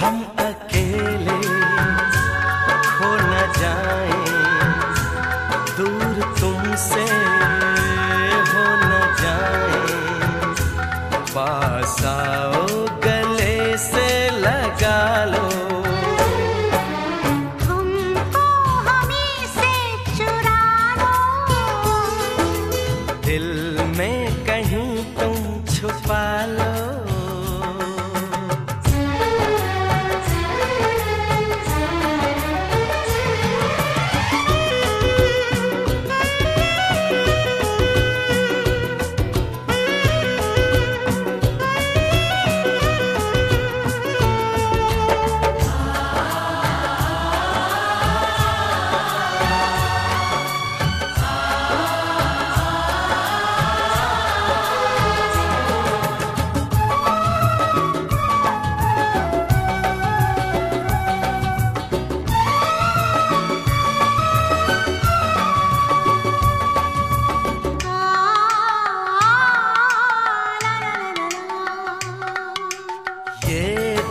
हम अकेले हो न जाए, दूर तुमसे हो न जाए। पास आओ, गले से लगा लो।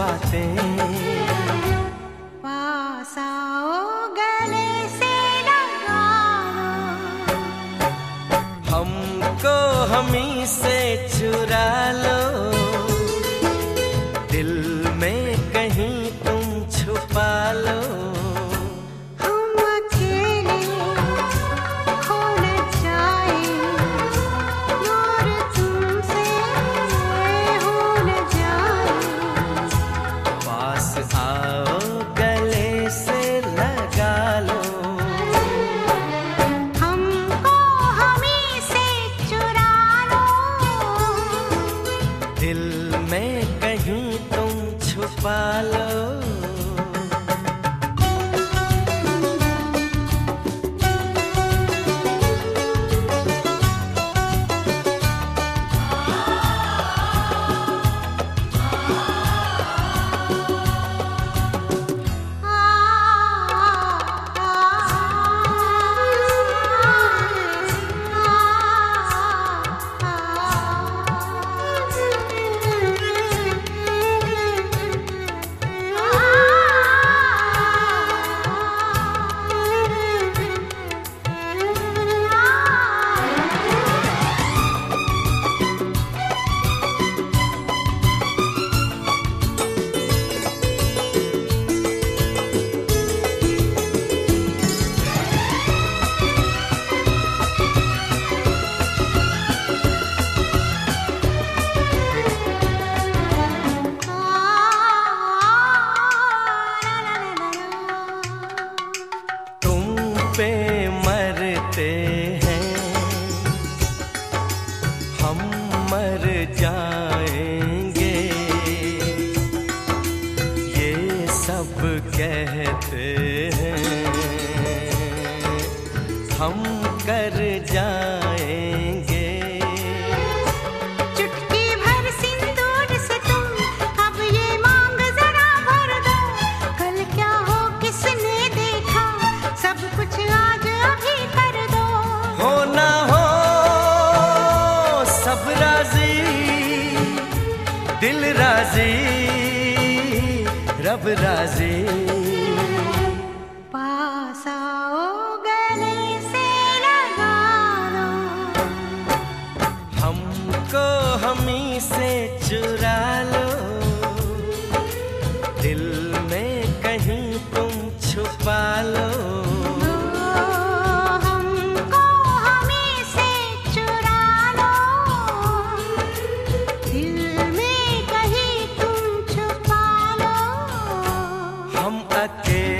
बातें। गले से हमको हमी से चुरा लो। पे मरते हैं। हम मर जाएँगे। ये सब कहते हैं। हम कर जाएँगे Brasil. हम अकेले